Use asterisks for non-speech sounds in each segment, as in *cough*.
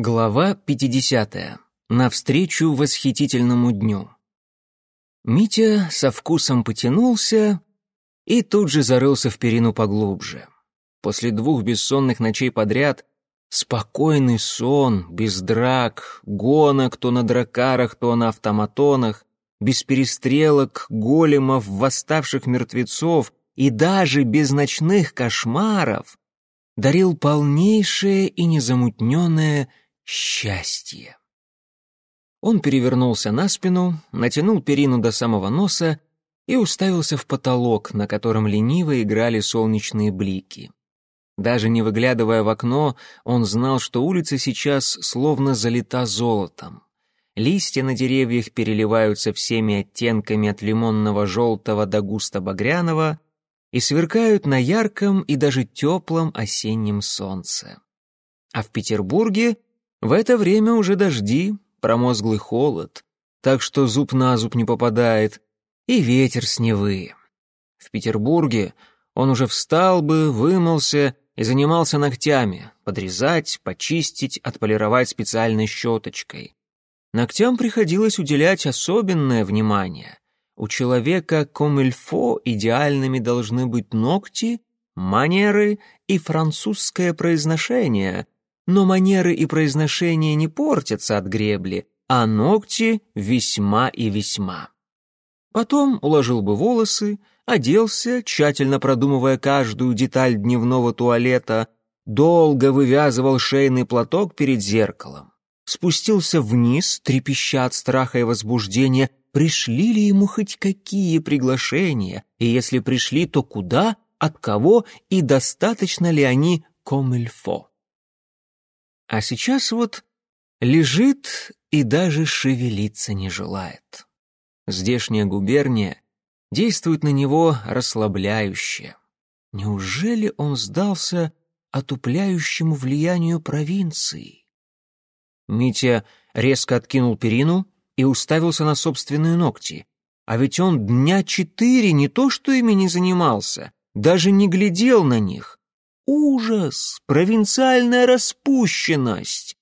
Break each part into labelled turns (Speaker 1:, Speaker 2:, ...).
Speaker 1: Глава 50. Навстречу восхитительному дню. Митя со вкусом потянулся и тут же зарылся в перину поглубже. После двух бессонных ночей подряд спокойный сон, без драк, гонок то на дракарах, то на автоматонах, без перестрелок, големов, восставших мертвецов и даже без ночных кошмаров дарил полнейшее и незамутненное счастье. Он перевернулся на спину, натянул перину до самого носа и уставился в потолок, на котором лениво играли солнечные блики. Даже не выглядывая в окно, он знал, что улица сейчас словно залита золотом. Листья на деревьях переливаются всеми оттенками от лимонного желтого до густо-багряного и сверкают на ярком и даже теплом осеннем солнце. А в Петербурге в это время уже дожди, промозглый холод, так что зуб на зуб не попадает, и ветер с Невы. В Петербурге он уже встал бы, вымылся и занимался ногтями, подрезать, почистить, отполировать специальной щеточкой. Ногтям приходилось уделять особенное внимание. У человека комильфо идеальными должны быть ногти, манеры и французское произношение — но манеры и произношение не портятся от гребли, а ногти весьма и весьма. Потом уложил бы волосы, оделся, тщательно продумывая каждую деталь дневного туалета, долго вывязывал шейный платок перед зеркалом. Спустился вниз, трепеща от страха и возбуждения, пришли ли ему хоть какие приглашения, и если пришли, то куда, от кого и достаточно ли они комильфо. А сейчас вот лежит и даже шевелиться не желает. Здешняя губерния действует на него расслабляюще. Неужели он сдался отупляющему влиянию провинции? Митя резко откинул перину и уставился на собственные ногти. А ведь он дня четыре не то что ими не занимался, даже не глядел на них. Ужас! Провинциальная распущенность!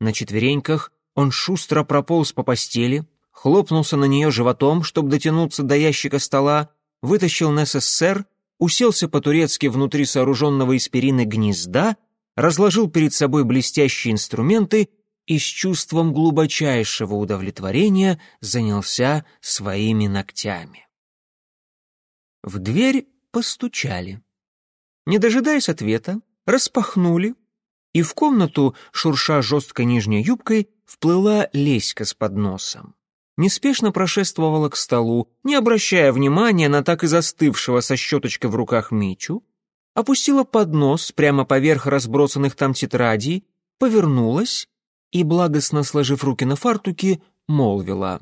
Speaker 1: На четвереньках он шустро прополз по постели, хлопнулся на нее животом, чтобы дотянуться до ящика стола, вытащил НССР, уселся по-турецки внутри сооруженного из перины гнезда, разложил перед собой блестящие инструменты и с чувством глубочайшего удовлетворения занялся своими ногтями. В дверь постучали. Не дожидаясь ответа, распахнули, и в комнату, шурша жесткой нижней юбкой, вплыла Леська с подносом. Неспешно прошествовала к столу, не обращая внимания на так и застывшего со щеточкой в руках Митю, опустила поднос прямо поверх разбросанных там тетрадей, повернулась и, благостно сложив руки на фартуке, молвила.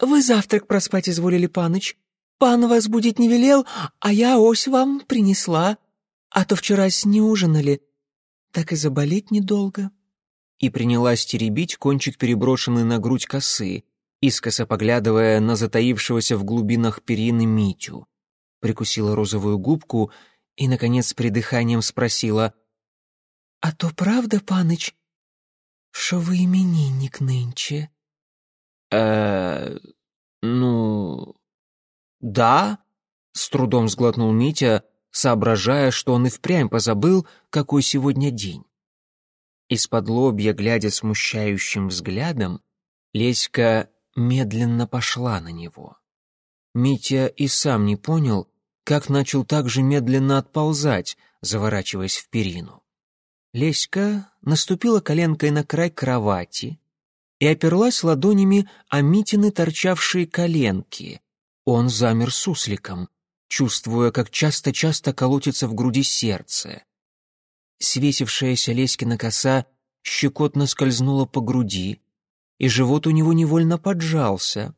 Speaker 1: «Вы завтрак проспать изволили, паныч. Пан вас будить не велел, а я ось вам принесла. А то вчера с не ужинали, так и заболеть недолго». И принялась теребить кончик переброшенной на грудь косы, искоса поглядывая на затаившегося в глубинах перины Митю. Прикусила розовую губку и, наконец, с придыханием спросила, «А то правда, паныч, что вы именинник нынче?» «Э, ну, да», — с трудом сглотнул Митя, соображая, что он и впрямь позабыл, какой сегодня день. Из-под лобья, глядя смущающим взглядом, Леська медленно пошла на него. Митя и сам не понял, как начал так же медленно отползать, заворачиваясь в перину. Леська наступила коленкой на край кровати и оперлась ладонями о Митины торчавшие коленки. Он замер сусликом, чувствуя, как часто-часто колотится в груди сердце. Свесившаяся Леськина коса щекотно скользнула по груди, и живот у него невольно поджался.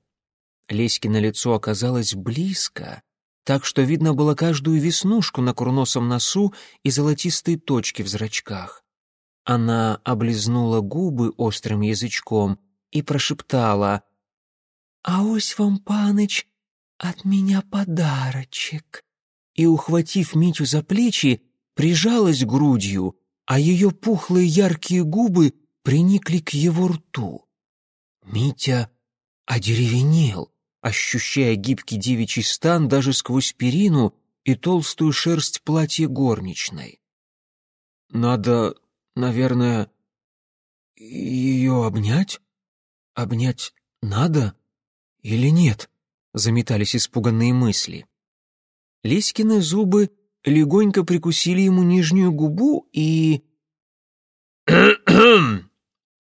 Speaker 1: Леськино лицо оказалось близко, так что видно было каждую веснушку на курносом носу и золотистые точки в зрачках. Она облизнула губы острым язычком и прошептала «А ось вам, паныч, «От меня подарочек!» И, ухватив Митю за плечи, прижалась грудью, а ее пухлые яркие губы приникли к его рту. Митя одеревенел, ощущая гибкий девичий стан даже сквозь перину и толстую шерсть платья горничной. «Надо, наверное, ее обнять? Обнять надо или нет?» — заметались испуганные мысли. Леськины зубы легонько прикусили ему нижнюю губу и... *clears throat*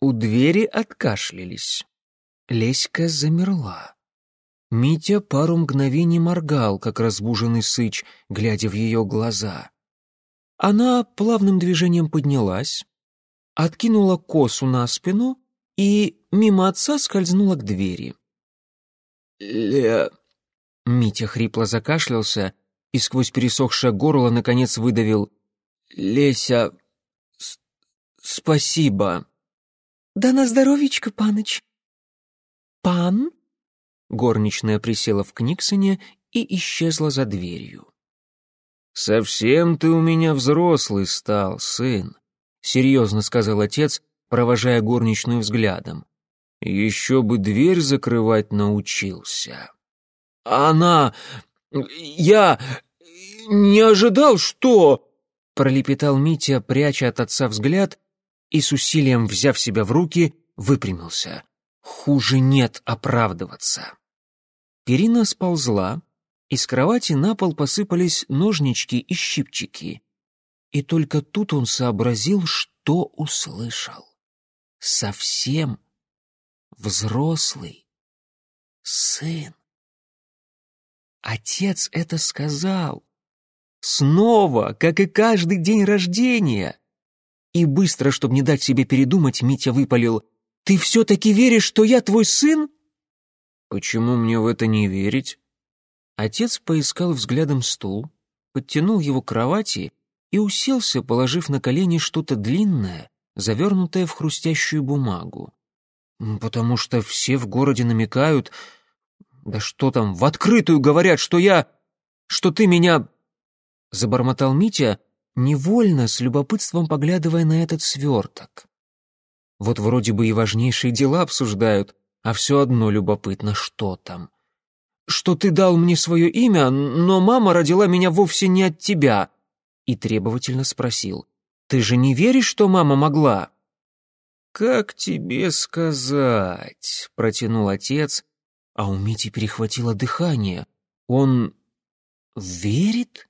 Speaker 1: У двери откашлялись. Леська замерла. Митя пару мгновений моргал, как разбуженный сыч, глядя в ее глаза. Она плавным движением поднялась, откинула косу на спину и мимо отца скользнула к двери. «Ле...» Митя хрипло закашлялся и сквозь пересохшее горло наконец выдавил «Леся, спасибо».
Speaker 2: «Да на здоровечко, паныч». «Пан?»
Speaker 1: Горничная присела в Книксоне и исчезла за дверью. «Совсем ты у меня взрослый стал, сын», — серьезно сказал отец, провожая горничную взглядом. «Еще бы дверь закрывать научился».
Speaker 3: «Она... я не ожидал, что...»
Speaker 1: пролепетал Митя, пряча от отца взгляд, и с усилием, взяв себя в руки, выпрямился. Хуже нет оправдываться. Перина сползла, из кровати на пол посыпались ножнички и щипчики. И только тут он сообразил, что услышал. Совсем взрослый сын. Отец это сказал. Снова, как и каждый день рождения. И быстро, чтобы не дать себе передумать, Митя выпалил. «Ты все-таки веришь, что я твой сын?»
Speaker 3: «Почему мне в это не верить?»
Speaker 1: Отец поискал взглядом стул, подтянул его к кровати и уселся, положив на колени что-то длинное, завернутое в хрустящую бумагу. «Потому что все в городе намекают, да что там, в открытую говорят, что я... что ты меня забормотал Митя, невольно, с любопытством поглядывая на этот сверток. Вот вроде бы и важнейшие дела обсуждают, а все одно любопытно, что там. Что ты дал мне свое имя, но мама родила меня вовсе не от тебя. И требовательно спросил, ты же не веришь, что мама могла? «Как тебе сказать?» — протянул отец, а у Мити перехватило дыхание. Он верит?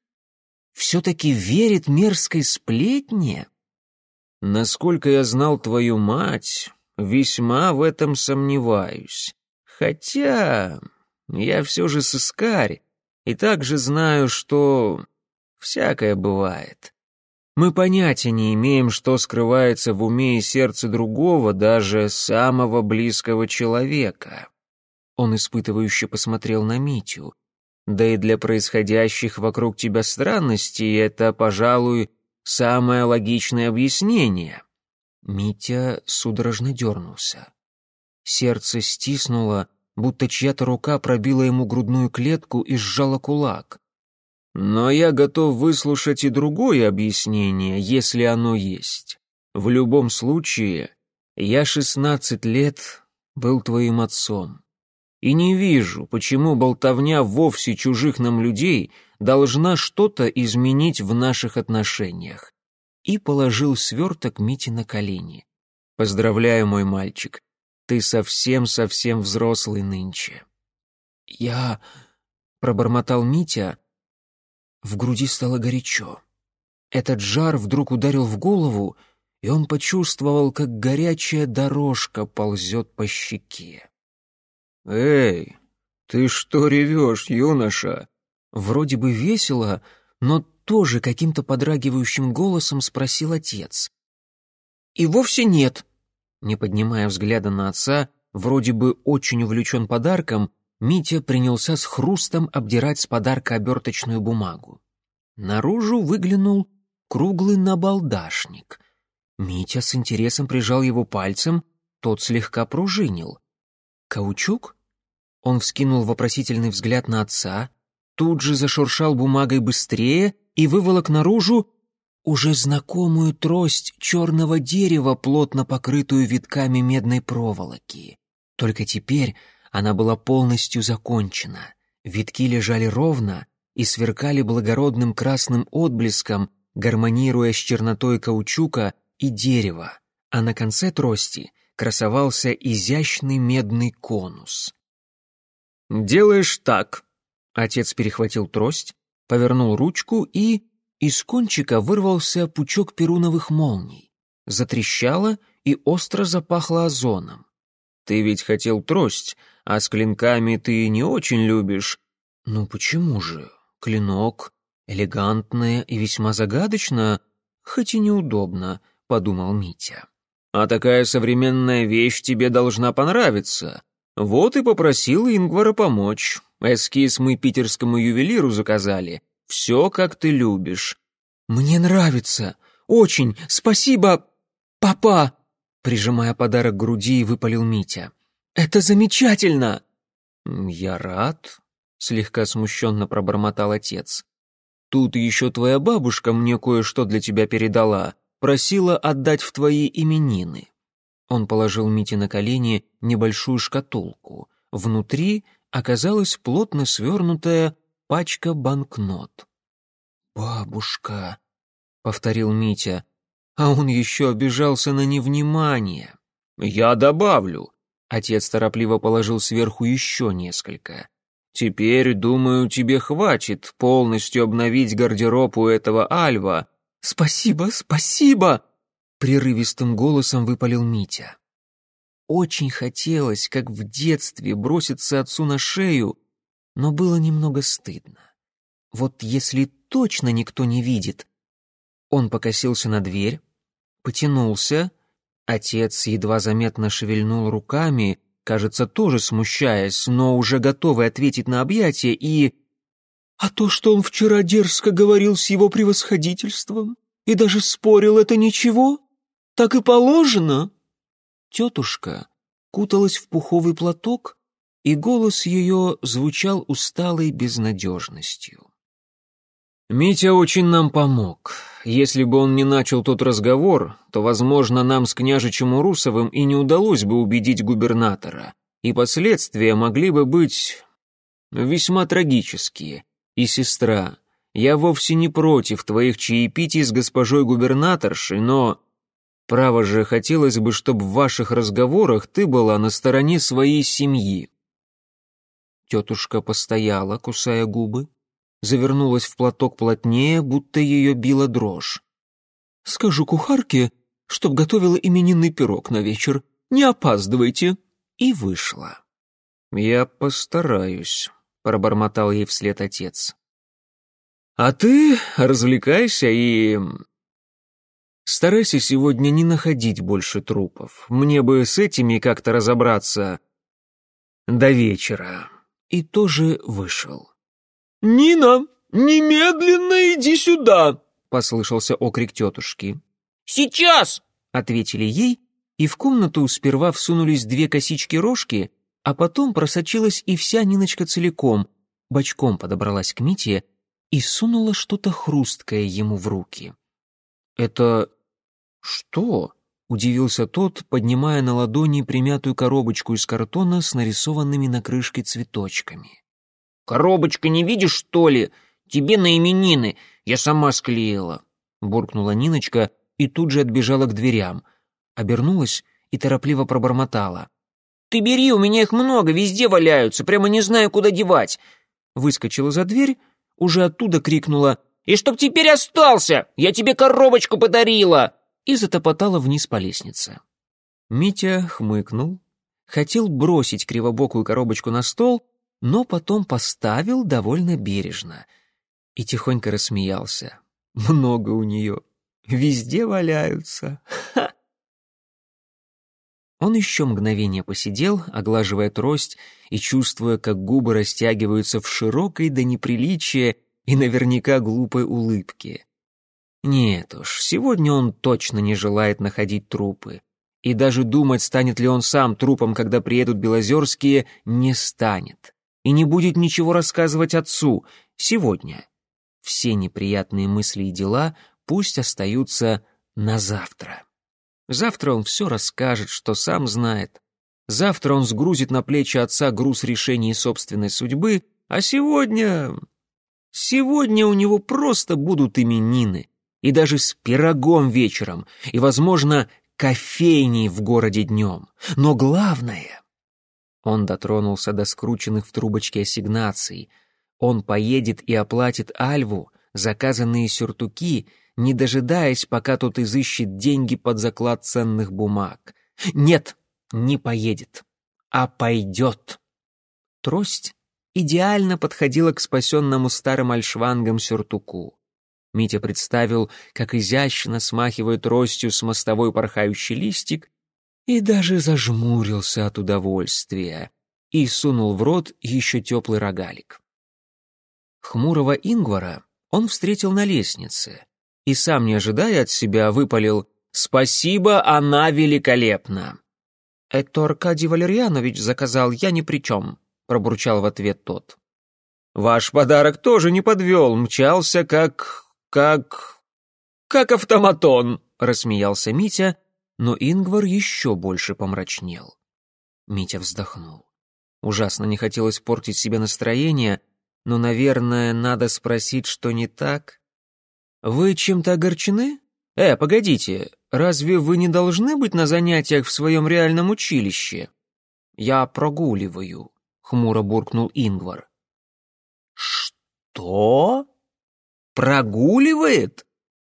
Speaker 1: все-таки верит мерзкой сплетне? Насколько я знал твою мать, весьма в этом сомневаюсь. Хотя я все же сыскарь, и также знаю, что всякое бывает. Мы понятия не имеем, что скрывается в уме и сердце другого, даже самого близкого человека. Он испытывающе посмотрел на Митю. Да и для происходящих вокруг тебя странностей это, пожалуй, самое логичное объяснение. Митя судорожно дернулся. Сердце стиснуло, будто чья-то рука пробила ему грудную клетку и сжала кулак. Но я готов выслушать и другое объяснение, если оно есть. В любом случае, я шестнадцать лет был твоим отцом и не вижу, почему болтовня вовсе чужих нам людей должна что-то изменить в наших отношениях. И положил сверток Мите на колени. Поздравляю, мой мальчик, ты совсем-совсем взрослый нынче. Я... пробормотал Митя. В груди стало горячо. Этот жар вдруг ударил в голову, и он почувствовал, как горячая дорожка ползет по щеке. «Эй, ты что ревешь, юноша?» Вроде бы весело, но тоже каким-то подрагивающим голосом спросил отец. «И вовсе нет», не поднимая взгляда на отца, вроде бы очень увлечен подарком, Митя принялся с хрустом обдирать с подарка оберточную бумагу. Наружу выглянул круглый набалдашник. Митя с интересом прижал его пальцем, тот слегка пружинил. «Каучук?» Он вскинул вопросительный взгляд на отца, тут же зашуршал бумагой быстрее и выволок наружу уже знакомую трость черного дерева, плотно покрытую витками медной проволоки. Только теперь она была полностью закончена. Витки лежали ровно и сверкали благородным красным отблеском, гармонируя с чернотой каучука и дерева, а на конце трости красовался изящный медный конус.
Speaker 3: «Делаешь так».
Speaker 1: Отец перехватил трость, повернул ручку и... Из кончика вырвался пучок перуновых молний. Затрещало и остро запахло озоном.
Speaker 3: «Ты ведь хотел трость, а с клинками ты не очень любишь».
Speaker 1: «Ну почему же? Клинок элегантное и весьма загадочно, хоть и неудобно», — подумал Митя.
Speaker 3: «А такая современная вещь тебе должна понравиться. Вот и попросил Ингвара помочь. Эскиз мы питерскому ювелиру заказали. Все, как ты любишь».
Speaker 2: «Мне нравится. Очень. Спасибо, папа!»
Speaker 1: Прижимая подарок к груди, выпалил Митя.
Speaker 2: «Это замечательно!»
Speaker 1: «Я рад», — слегка смущенно пробормотал отец. «Тут еще твоя бабушка мне кое-что для тебя передала, просила отдать в твои именины». Он положил Мите на колени небольшую шкатулку. Внутри оказалась плотно свернутая пачка банкнот. «Бабушка», — повторил Митя, а он еще обижался на невнимание.
Speaker 3: «Я добавлю».
Speaker 1: Отец торопливо положил сверху еще несколько.
Speaker 3: «Теперь, думаю, тебе хватит полностью обновить гардероб у этого Альва».
Speaker 2: «Спасибо, спасибо!»
Speaker 1: — прерывистым голосом выпалил Митя. Очень хотелось, как в детстве, броситься отцу на шею, но было немного стыдно. Вот если точно никто не видит. Он покосился на дверь, потянулся. Отец едва заметно шевельнул руками, кажется, тоже смущаясь, но уже готовый ответить на объятие и...
Speaker 2: «А то, что он вчера дерзко говорил с его превосходительством и даже спорил, это ничего? Так и положено?»
Speaker 1: Тетушка куталась в пуховый платок, и голос ее звучал усталой безнадежностью.
Speaker 3: «Митя очень нам помог. Если бы он не начал тот разговор, то, возможно, нам с княжичем Урусовым и не удалось бы убедить губернатора, и последствия могли бы быть весьма трагические. И, сестра, я вовсе не против твоих чаепитий с госпожой губернаторшей, но... Право же, хотелось бы, чтобы в ваших разговорах ты была на стороне своей семьи».
Speaker 1: Тетушка постояла, кусая губы, завернулась в платок плотнее, будто ее била дрожь.
Speaker 2: «Скажу кухарке, чтоб готовила именинный пирог на вечер. Не опаздывайте!»
Speaker 1: И вышла.
Speaker 3: «Я постараюсь», — пробормотал ей вслед отец. «А ты развлекайся и...» «Старайся сегодня не находить больше трупов. Мне бы с этими как-то разобраться до вечера». И тоже вышел.
Speaker 2: «Нина, немедленно иди сюда!»
Speaker 1: — послышался окрик тетушки.
Speaker 4: «Сейчас!»
Speaker 1: — ответили ей, и в комнату сперва всунулись две косички-рожки, а потом просочилась и вся Ниночка целиком, бочком подобралась к Мите и сунула что-то хрусткое ему в руки. «Это что?» — удивился тот, поднимая на ладони примятую коробочку из картона с нарисованными на крышке цветочками.
Speaker 4: «Коробочка не видишь, что ли? Тебе на именины. Я сама склеила», — буркнула Ниночка и тут же отбежала к дверям. Обернулась и торопливо пробормотала. «Ты бери, у меня их много, везде валяются, прямо не знаю, куда девать». Выскочила за дверь, уже оттуда крикнула «И чтоб теперь остался! Я тебе коробочку подарила!» и затопотала вниз по лестнице.
Speaker 1: Митя хмыкнул, хотел бросить кривобокую коробочку на стол, но потом поставил довольно бережно и тихонько рассмеялся. Много у нее. Везде валяются. Ха! Он еще мгновение посидел, оглаживая трость и чувствуя, как губы растягиваются в широкой до неприличия и наверняка глупой улыбке. Нет уж, сегодня он точно не желает находить трупы. И даже думать, станет ли он сам трупом, когда приедут Белозерские, не станет и не будет ничего рассказывать отцу сегодня. Все неприятные мысли и дела пусть остаются на завтра. Завтра он все расскажет, что сам знает. Завтра он сгрузит на плечи отца груз решений собственной судьбы, а сегодня... Сегодня у него просто будут именины, и даже с пирогом вечером, и, возможно, кофейней в городе днем. Но главное... Он дотронулся до скрученных в трубочке ассигнаций. Он поедет и оплатит Альву заказанные сюртуки, не дожидаясь, пока тот изыщет деньги под заклад ценных бумаг. Нет, не поедет, а пойдет. Трость идеально подходила к спасенному старым альшвангом сюртуку. Митя представил, как изящно смахивает тростью с мостовой порхающий листик, и даже зажмурился от удовольствия и сунул в рот еще теплый рогалик. Хмурого Ингвара он встретил на лестнице и, сам не ожидая от себя, выпалил «Спасибо, она великолепна!» «Это Аркадий Валерьянович заказал, я ни при чем», — пробурчал в ответ тот. «Ваш подарок тоже не подвел, мчался как... как... как автоматон», — рассмеялся Митя, но Ингвар еще больше помрачнел. Митя вздохнул. Ужасно не хотелось портить себе настроение, но, наверное, надо спросить, что не так. «Вы чем-то огорчены? Э, погодите, разве вы не должны быть на занятиях в своем реальном училище?» «Я прогуливаю», — хмуро буркнул Ингвар. «Что? Прогуливает?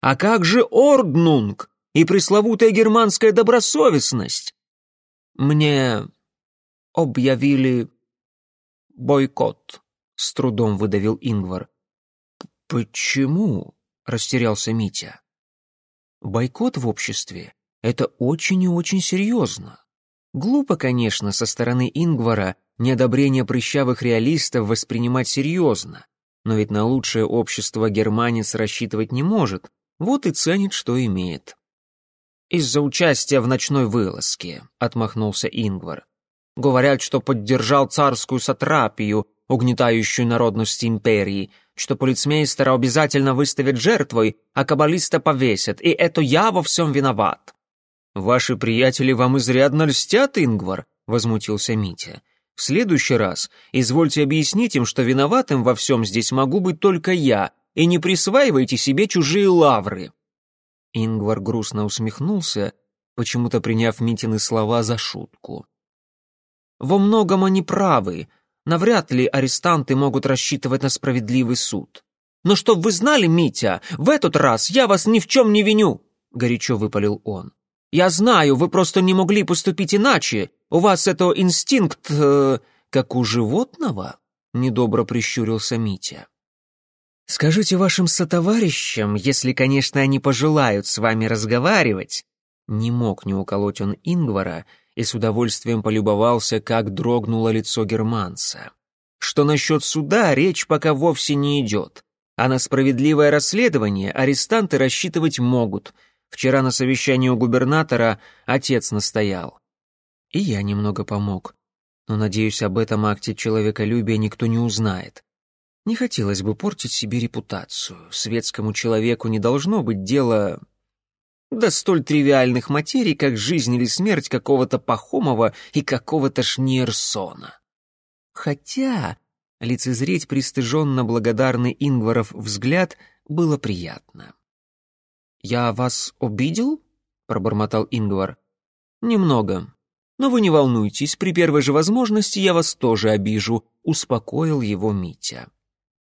Speaker 1: А как же Орднунг и пресловутая германская добросовестность?» «Мне объявили бойкот», — с трудом выдавил Ингвар. «Почему?» — растерялся Митя. «Бойкот в обществе — это очень и очень серьезно. Глупо, конечно, со стороны Ингвара неодобрение прыщавых реалистов воспринимать серьезно, но ведь на лучшее общество германец рассчитывать не может, вот и ценит, что имеет». «Из-за участия в ночной вылазке», — отмахнулся Ингвар. «Говорят, что поддержал царскую сатрапию, угнетающую народность империи, что полицмейстера обязательно выставят жертвой, а каббалиста повесят, и это я во всем виноват». «Ваши приятели вам изрядно льстят, Ингвар», — возмутился Митя. «В следующий раз извольте объяснить им, что виноватым во всем здесь могу быть только я, и не присваивайте себе чужие лавры». Ингвар грустно усмехнулся, почему-то приняв Митины слова за шутку. «Во многом они правы», Навряд ли арестанты могут рассчитывать на справедливый суд. «Но чтоб вы знали, Митя, в этот раз я вас ни в чем не виню!» — горячо выпалил он. «Я знаю, вы просто не могли поступить иначе. У вас это инстинкт, э, как у животного?» — недобро прищурился Митя. «Скажите вашим сотоварищам, если, конечно, они пожелают с вами разговаривать». Не мог не уколоть он Ингвара, — и с удовольствием полюбовался, как дрогнуло лицо германца. Что насчет суда речь пока вовсе не идет, а на справедливое расследование арестанты рассчитывать могут. Вчера на совещании у губернатора отец настоял. И я немного помог. Но, надеюсь, об этом акте человеколюбия никто не узнает. Не хотелось бы портить себе репутацию. Светскому человеку не должно быть дела до столь тривиальных материй, как жизнь или смерть какого-то Пахомова и какого-то Шниерсона. Хотя лицезреть пристыженно благодарный Ингваров взгляд было приятно. «Я вас обидел?» — пробормотал Ингвар. «Немного. Но вы не волнуйтесь, при первой же возможности я вас тоже обижу», — успокоил его Митя.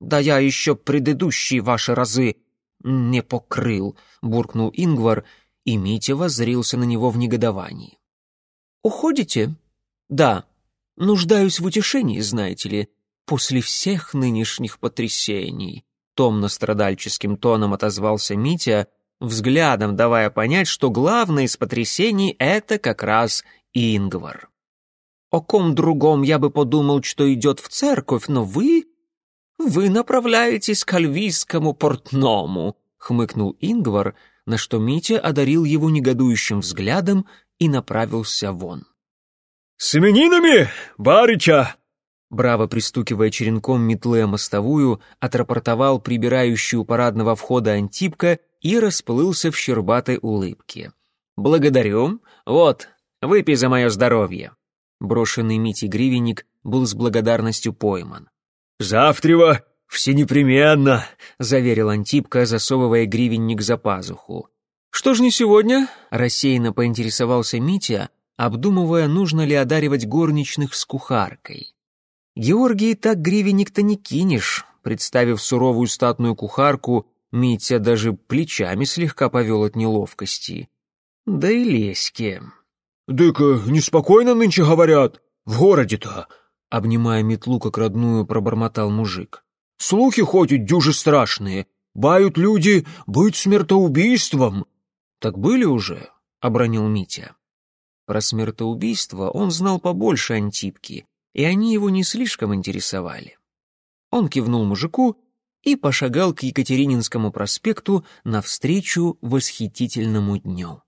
Speaker 1: «Да я еще предыдущие ваши разы «Не покрыл», — буркнул Ингвар, и Митя воззрился на него в негодовании. «Уходите?» «Да. Нуждаюсь в утешении, знаете ли, после всех нынешних потрясений», — томно-страдальческим тоном отозвался Митя, взглядом давая понять, что главное из потрясений — это как раз Ингвар. «О ком другом я бы подумал, что идет в церковь, но вы «Вы направляетесь к альвийскому портному», — хмыкнул Ингвар, на что Митя одарил его негодующим взглядом и направился вон.
Speaker 5: «С именинами, барича!»
Speaker 1: Браво, пристукивая черенком метлы о мостовую, отрапортовал прибирающую парадного входа Антипка и расплылся в щербатой улыбке. «Благодарю. Вот, выпей за мое здоровье». Брошенный Митей гривенник был с благодарностью пойман.
Speaker 3: «Завтрева все непременно», —
Speaker 1: заверил Антипка, засовывая гривенник за пазуху.
Speaker 2: «Что ж не сегодня?»
Speaker 1: — рассеянно поинтересовался Митя, обдумывая, нужно ли одаривать горничных с кухаркой. Георгий так гривенник-то не кинешь. Представив суровую статную кухарку, Митя даже плечами слегка повел от неловкости. Да и леське.
Speaker 3: «Дыка, неспокойно нынче говорят, в городе-то», —
Speaker 1: обнимая метлу как родную, пробормотал мужик.
Speaker 3: «Слухи ходят дюжи страшные. Бают люди быть смертоубийством».
Speaker 1: «Так были уже?» — обронил Митя. Про смертоубийство он знал побольше Антипки, и они его не слишком интересовали. Он кивнул мужику и пошагал к Екатерининскому проспекту навстречу восхитительному дню.